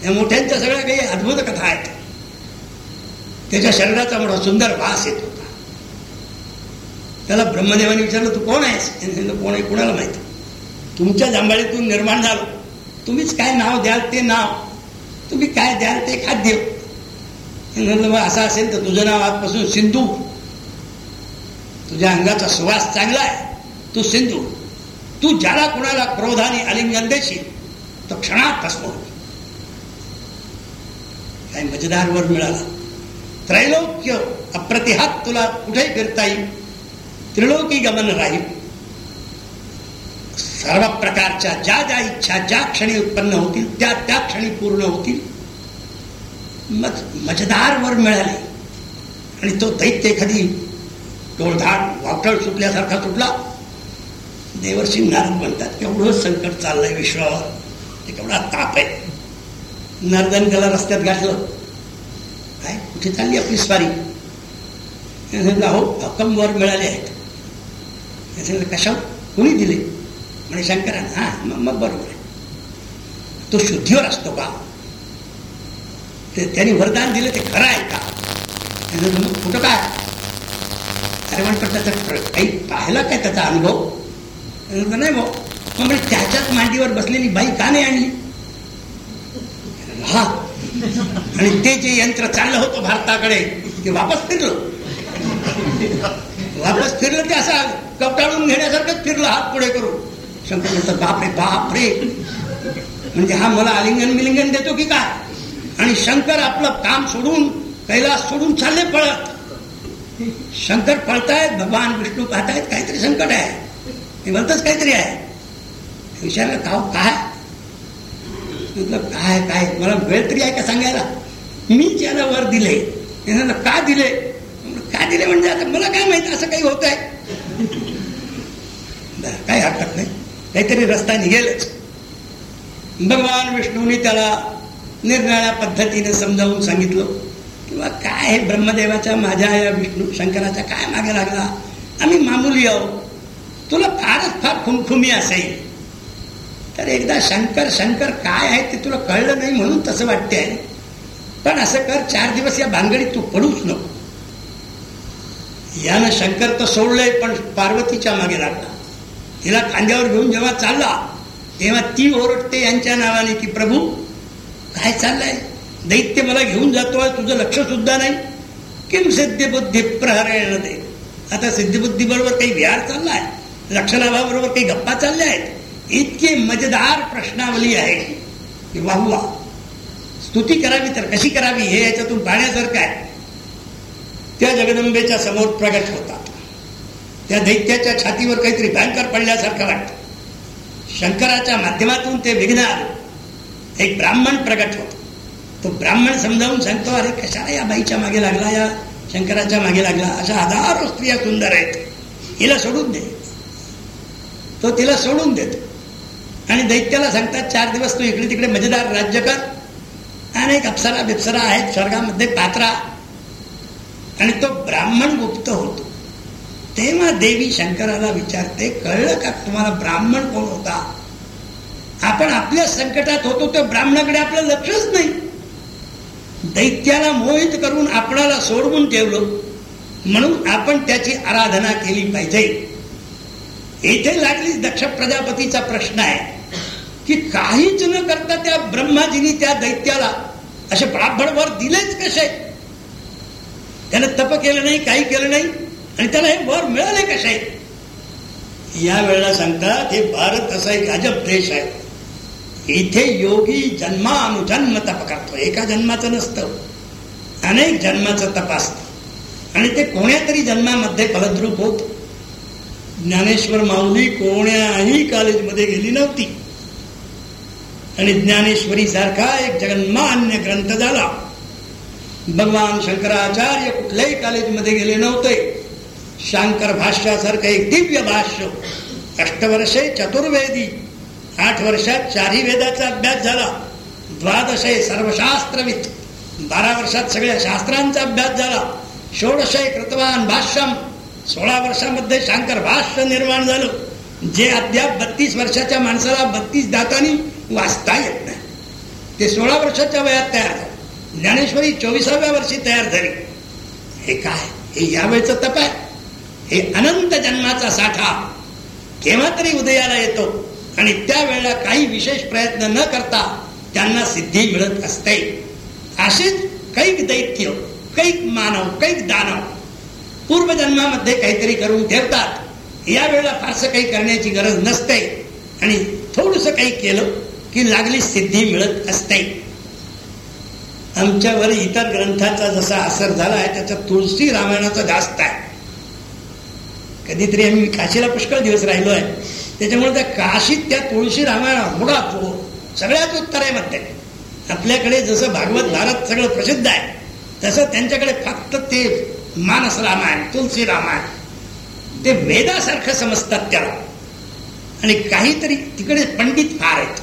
या मोठ्यांच्या सगळ्या काही अद्भुत कथा आहेत. त्याच्या शरीराचा मोठा सुंदर वास येत होता. त्याला ब्रह्मदेवाने विचारलं तू कोण आहेस? कोण आहे? कोणाला माहिती? तुमच्या जांभाळीतून निर्माण झालो. तुम्हीच काय नाव द्याल ते नाव. तुम्ही काय द्याल ते खाद्य. मग असं असेल तर तुझं नाव आजपासून सिंधू. तुझ्या अंगाचा सुवास चांगला आहे. तू सिंधू. तू ज्याला कुणाला क्रोधाने आलिंगन देशील तो क्षणात भस्म काही मजेदार वर मिळाला. त्रैलोक्य अप्रतिहात तुला कुठे फिरता येईल. त्रिलोकी गमन राहील. सर्व प्रकारच्या ज्या ज्या इच्छा ज्या क्षणी उत्पन्न होतील त्या त्या क्षणी पूर्ण होतील. मग मजेदार वर मिळाले. आणि तो दैत्य एखादी टोळधाड वावटळ सुटल्यासारखा सुटला देवर्षी नारद म्हणतात केवढं संकट चाललंय विश्वावर. ते केवढा ताप आहे. नारदाने त्याला रस्त्यात गाठलं. काय? कुठे चालली आपली स्वारी? हो हक्कम वर मिळाले आहेत. कशा कोणी दिले? म्हणे शंकरान. हा मग बरोबर आहे. तो शुद्धीवर असतो का? ते त्यांनी वरदान दिलं ते खरं आहे का? मग कुठं काय? अरे म्हणतो त्याचा काही पाहिला काय त्याचा अनुभव? नाही भाऊ. मग म्हणजे त्याच्याच मांडीवर बसलेली बाई का नाही आणली? हा. आणि ते जे यंत्र चाललं होतं भारताकडे ते वापस फिरलं. वापस फिरलं ते असं कपटाळून घेण्यासारखंच फिरलं हात पुढे करून. शंकर म्हणतात बापरे बापरे. बाप रे म्हणजे हा मला आलिंगन मिलिंगन देतो की काय? आणि शंकर आपलं काम सोडून कैलास सोडून चालले पळत. शंकर पळतायत भगवान विष्णू पाहतायत काहीतरी संकट आहे. ते म्हणतच काहीतरी आहे. विचारलं का काय? म्हटलं काय काय? मला वेळ तरी आहे का सांगायला? मी ज्याला वर दिले का दिले का दिले म्हणजे आता मला काय माहीत असं काही होत आहे? काय हरकत नाही. काहीतरी रस्ता निघेलच भगवान विष्णूने त्याला निरनिळ्या पद्धतीने समजावून सांगितलं. किंवा काय हे ब्रह्मदेवाच्या माझ्या या विष्णू शंकराच्या काय मागे लागला? आम्ही मामुली आहो तुला फारच फार खुमखुमी असेल. तर एकदा शंकर शंकर काय आहे ते तुला कळलं नाही म्हणून तसं वाटते आहे पण असं कर चार दिवस या भानगडीत तू पडूच नको. यानं शंकर तर सोडलंय पण पार्वतीच्या मागे लागला. तिला खांद्यावर घेऊन जेव्हा चालला तेव्हा ती ओरडते यांच्या नावाने की प्रभू काय चाललंय? दैत्य मला घेऊन जातोय तुझं लक्ष सुद्धा नाही. किम सिद्धिबुद्धी प्रहरण दे. आता सिद्धबुद्धी बरोबर काही विहार चाललाय. लक्षणाभाबरोबर काही गप्पा चालल्या आहेत. इतके मजेदार प्रश्नावली आहे की वाहुवा. स्तुती करावी तर कशी करावी हे याच्यातून पाहण्यासारखं आहे. त्या जगदंबेच्या समोर प्रगट होतात. त्या दैत्याच्या छातीवर काहीतरी भयंकर पडल्यासारखं वाटतं. शंकराच्या माध्यमातून ते विघ्न एक ब्राह्मण प्रगट होतो. तो ब्राह्मण समजावून सांगतो अरे कशाला या बाईच्या मागे लागला या? शंकराच्या मागे लागला. अशा हजारो स्त्रिया सुंदर आहेत. हिला सोडून दे. तो तिला सोडून देतो. आणि दैत्याला सांगतात चार दिवस तू इकडे तिकडे मजेदार राज्य कर. अनेक अप्सरा बिप्सरा आहेत स्वर्गामध्ये पात्रा. आणि तो ब्राह्मण गुप्त होतो. तेव्हा देवी शंकराला विचारते कळलं का तुम्हाला ब्राह्मण कोण होता? आपण आपल्या संकटात होतो त्या ब्राह्मणाकडे आपलं लक्षच नाही. दैत्याला मोहित करून आपणाला सोडवून ठेवलं. म्हणून आपण त्याची आराधना केली पाहिजे. येथे लागलीच दक्ष प्रजापतीचा प्रश्न आहे की काहीच न करता त्या ब्रह्माजीनी त्या दैत्याला असे वर दिलेच कसे? त्यानं तप केलं नाही काही केलं नाही आणि त्याला हे वर मिळाले कसे? या वेळेला सांगतात हे भारत असा एक अजब देश आहे. इथे योगी जन्मानुजन्म तप करतो. एका जन्माचं नसतं अनेक जन्माचं तपासतं. आणि ते कोण्यातरी जन्मामध्ये फलद्रूप होत ज्ञानेश्वर माऊली कोण्याही कॉलेजमध्ये गेली नव्हती. आणि ज्ञानेश्वरी सारखा एक जगन्मान्य ग्रंथ झाला. भगवान शंकराचार्य कुठल्याही कॉलेजमध्ये गेले नव्हते. शांकर भाष्यासारखं एक दिव्य भाष्य अष्टवर्षे चतुर्वेदी आठ वर्षात चारही वेदाचा अभ्यास झाला. द्वादशे सर्वशास्त्रविद बारा वर्षात सगळ्या शास्त्रांचा अभ्यास झाला. षोडशे कृतवान भाष्यम सोळा वर्षामध्ये शंकर भाष्य निर्माण झालं. जे अद्याप बत्तीस वर्षाच्या माणसाला बत्तीस दातांनी वाचता येत नाही. ते सोळा वर्षाच्या वयात तयार झालं. ज्ञानेश्वरी चोवीसाव्या वर्षी तयार झाली. हे काय? हे यावेळचं तप आहे. हे अनंत जन्माचा साठा. केव्हा तरी उदयाला येतो. आणि त्यावेळेला काही विशेष प्रयत्न न करता त्यांना सिद्धी मिळत असते. असेच कैक दैत्य कैक मानव कैक दानव. पूर्वजन्मामध्ये काहीतरी करून ठेवतात. या वेळेला फारसं काही करण्याची गरज नसते. आणि थोडस काही केलं की लागली सिद्धी मिळत असते. आमच्यावर इतर ग्रंथाचा जसा असर झाला आहे त्याचा तुळशी रामायणाचा जास्त आहे. कधीतरी आम्ही काशीला पुष्कळ दिवस राहिलो आहे त्याच्यामुळे त्या काशीत त्या तुळशी रामायण मोडा तो आहे मध्ये आपल्याकडे जसं भागवत भारत सगळं प्रसिद्ध आहे तसं त्यांच्याकडे फक्त ते मानस रामायण तुलसी रामायण. ते वेदासारखं समजतात त्याला. आणि काहीतरी तिकडे पंडित फार आहेत.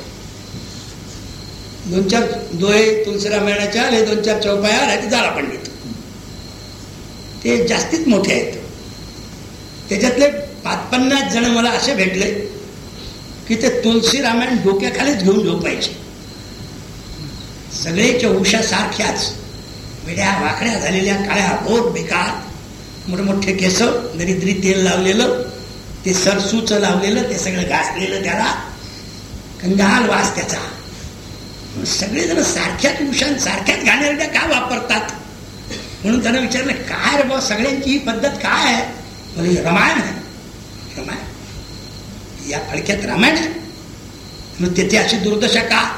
दोन चार दोहे तुलसी रामायणाच्या आले दोन चार चौपाया आल्या झाला पंडित. ते जास्तीत मोठे आहेत. त्याच्यातले पाच पन्नास जण मला असे भेटले की ते तुलसी रामायण डोक्याखालीच घेऊन झोपायचे. सगळे उषा सारख्याच. वेड्या वाकड्या झालेल्या काळ्या बोट बेकार मोठमोठे केस दरिद्री तेल लावलेलं ते सरसूच लावलेलं ते सगळं घासलेलं त्याला. कंगाल वास त्याचा. सगळेजण सारख्याच उषण सारख्याच घाणेरड्या का वापरतात? म्हणून त्यांना विचारलं काय रे बा सगळ्यांची ही पद्धत काय आहे? म्हणजे रामायण आहे. रामायण? या फडक्यात रामायण आहे? मग तेथे अशी दुर्दशा का?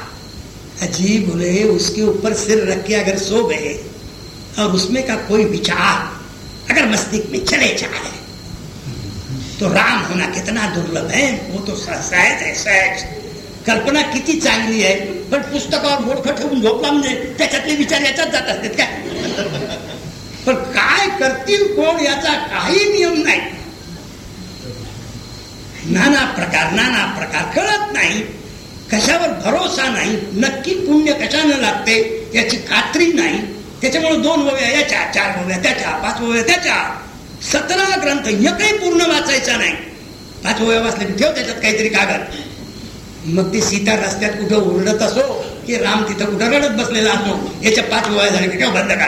जी बोले उसके ऊपर सिर रख के अगर सो गए. और उसमें का कोई विचार अगर मस्तिष्क में चले जाए तो राम होना कितना दुर्लभ है वो तो सहज है सहज। कल्पना किती चांगली आहे पण पुस्तकावर मोडखं ठेवून झोपला म्हणजे त्याच्यातले विचार याच्यात जात असतात काय पण काय करतील कोण याचा काही नियम नाही। नाना प्रकार नाना प्रकार कळत नाही। कशावर भरोसा नाही नक्की पुण्य कशानं लागते याची खात्री नाही। त्याच्यामुळे दोन वव्या याच्या चार वव्या त्याच्या पाच वव्या त्याच्या सतरा ग्रंथ एकही पूर्ण वाचायचा नाही. पाच वव्या वाचले ठेव त्याच्यात काहीतरी कागद. मग ती सीता रस्त्यात कुठं ओरडत असो की राम तिथं कुठं रडत बसलेला असो याच्या पाच वया झाले की ठेव बंद का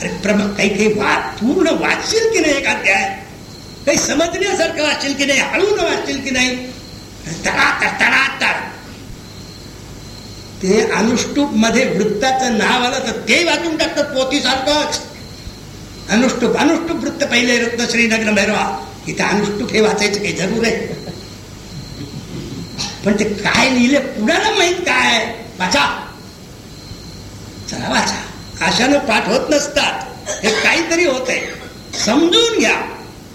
अरे प्रमा काही काही वाच पूर्ण वाचशील की नाही एक अध्याय? काही समजण्यासारखं वाचशील की नाही हळून वाचशील की नाही? तडा तडा तड ते अनुष्टूपमध्ये वृत्ताचं नाव आलं तर ते वाचून टाकतात पोथी सारखंच. अनुष्टूप अनुष्टूप वृत्त पहिले रत्न श्रीनगर भैरवा. इथे अनुष्टुप हे वाचायचं काही जरूर आहे. पण ते काय लिहिले कुणाला माहीत काय? वाचा. चला वाचा. अशानं पाठ होत नसतात. हे काहीतरी होत आहे समजून घ्या.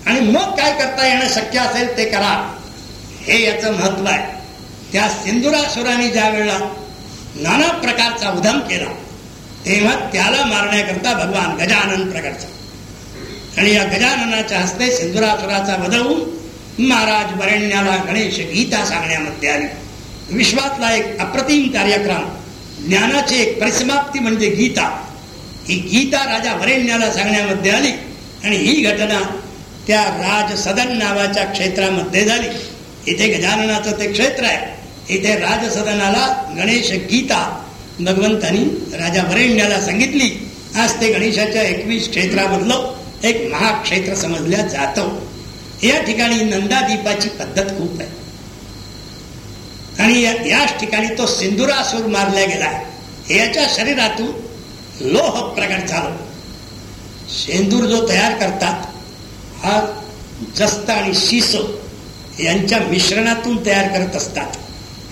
आणि मग काय करता येणं शक्य असेल ते करा. हे याचं महत्त्व आहे. त्या सिंधुरासुराने ज्या वेळेला नाना प्रकारचा उधम केला. तेव्हा त्याला मारण्याकरता भगवान गजानन प्रकारचा आणि या गजाननाच्या हस्ते सिंधुरासुराचा वध महाराज वरण्याला गणेश गीता सांगण्यामध्ये आली. विश्वातला एक अप्रतिम कार्यक्रम ज्ञानाची एक परिसमाप्ती म्हणजे गीता. ही गीता राजा वरेण्याला सांगण्यामध्ये आली आणि ही घटना त्या राज सदन नावाच्या क्षेत्रामध्ये झाली. इथे गजाननाचं ते क्षेत्र आहे. इथे राजसदनाला गणेश गीता भगवंतानी राजा बरेण्याला सांगितली. आज ते गणेशाच्या एकवीस क्षेत्रामधलं एक महाक्षेत्र समजल्या जातं. या ठिकाणी नंदादीपाची पद्धत खूप आहे. आणि याच ठिकाणी तो सिंधुरासूर मारल्या गेला. याच्या शरीरातून लोह प्रकट झालो. शेंदूर जो तयार करतात हा जस्त आणि शिस यांच्या मिश्रणातून तयार करत असतात.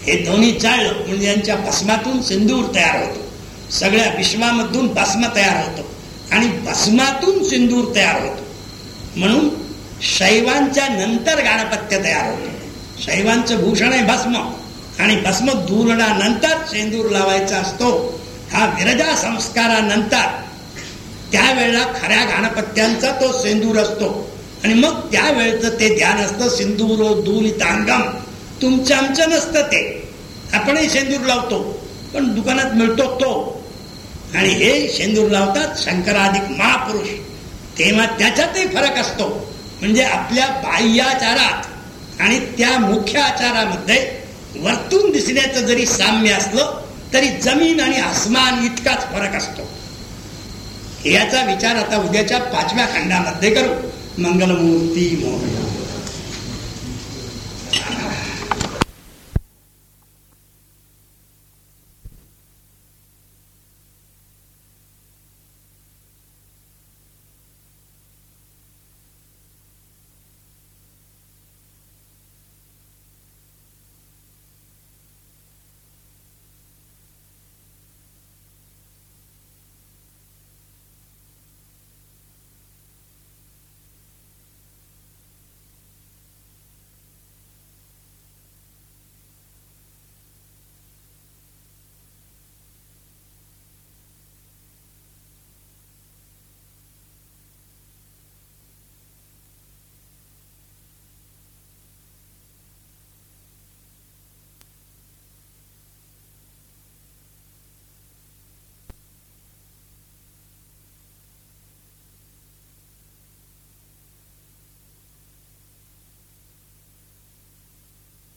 हे दोन्ही चाळ म्हणजे यांच्या भस्मातून सिंदूर तयार होतो. सगळ्या विश्वामधून भस्म तयार होतो आणि भस्मातून सिंदूर तयार होतो. म्हणून शैवांच्या नंतर गाणपत्य तयार होतो. शैवांचं भूषण आहे भस्म आणि भस्म धुरणानंतर सेंदूर लावायचा असतो. हा विरजा संस्कारानंतर. त्यावेळेला खऱ्या गाणपत्यांचा तो सेंदूर असतो. आणि मग त्यावेळेचं ते ध्यान असतं सिंदूरो दूर तांगम तुमचं आमचं नसतं ते. आपणही शेंदूर लावतो. पण दुकानात मिळतो तो. आणि हे शेंदूर लावतात शंकराधिक महापुरुष. तेव्हा त्याच्यातही फरक असतो. म्हणजे आपल्या बाह्याचारात आणि त्या मुख्य आचारामध्ये वर्तून दिसण्याचं जरी साम्य असलं तरी जमीन आणि आसमान इतकाच फरक असतो. याचा विचार आता उद्याच्या पाचव्या खंडामध्ये करू. मंगलमूर्ती मोहया